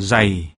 dày.